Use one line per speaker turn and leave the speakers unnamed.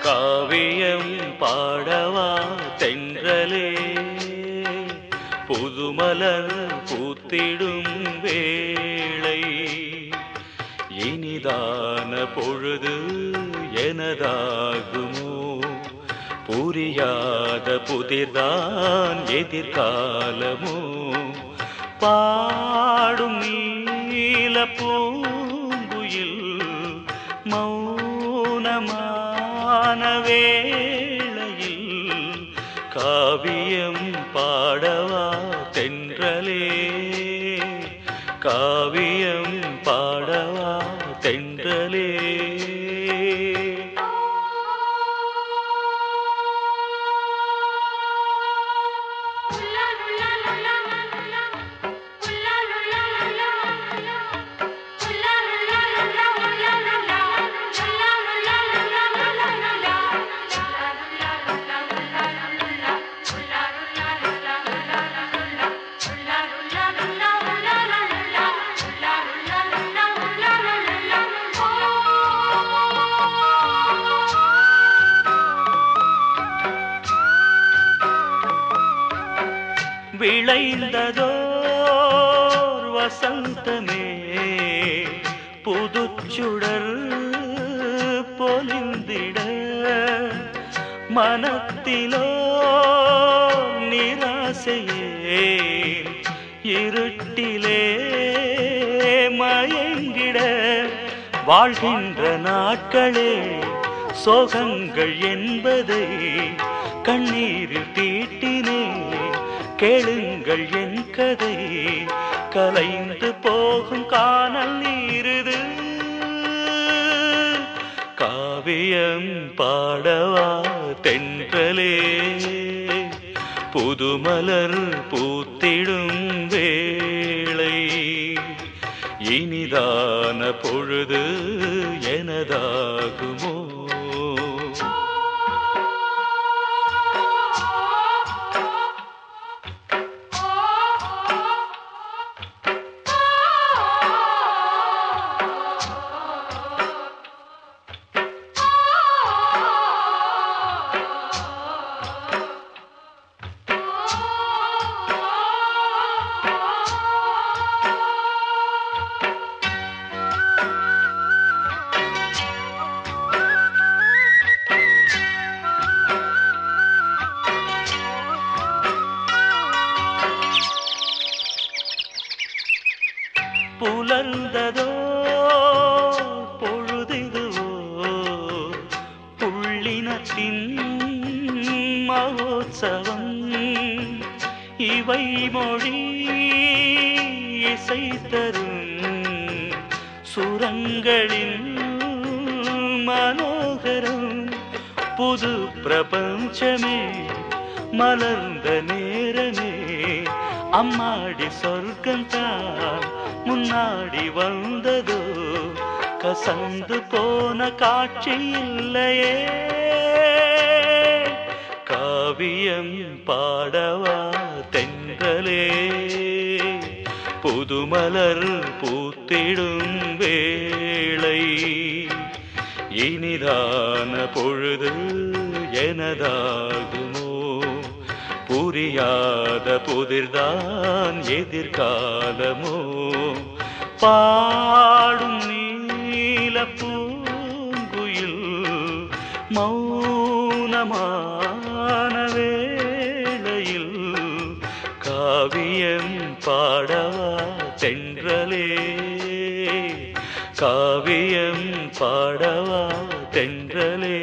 காவியம் பாடவா தென்றலே. புதுமலர் பூத்திடும் வேளை. இனிதான பொழுது எனதாகுமோ? புரியாத புதிர்தான் எதிர்காலமோ? பாடும் நீல பூங்குயில் மௌனமா மௌனமான வேளையில் காவியம் பாடவா தென்றலே. காவியம் விளைந்ததோர் வசந்தமே புதுச்சுடர் பொலிந்திட மனத்திலோ நிராசையே இருட்டிலே மயங்கிட வாழ்கின்ற நாட்களே சோகங்கள் என்பதை கண்ணீரில் தீட்டினேன் கேளுங்கள் என் கதை. கலைந்து போகும் காணல் நீருது. காவியம் பாடவா தென்றலே. புதுமலர் பூத்திடும் வேளை. இனிதான பொழுது எனதாகுமோ? இவை மொழி இசை தரும் சுரங்களின் மனோகரம். புது பிரபஞ்சமே மலர்ந்த நேரமே. அம்மாடி சொர்க்கந்தான் முன்னாடி வந்ததோ. கசந்து போன காட்சி இல்லையே. காவியம் பாடவா தென்றலே. புதுமலர் பூத்திடும் வேளை. இனிதான பொழுது எனதாகுமோ? புரியாத புதிர்தான் எதிர்காலமோ? பாடும் நீல பூங்குயில் மௌனமா பாடவா தென்றலே? காவியம் பாடவா தென்றலே?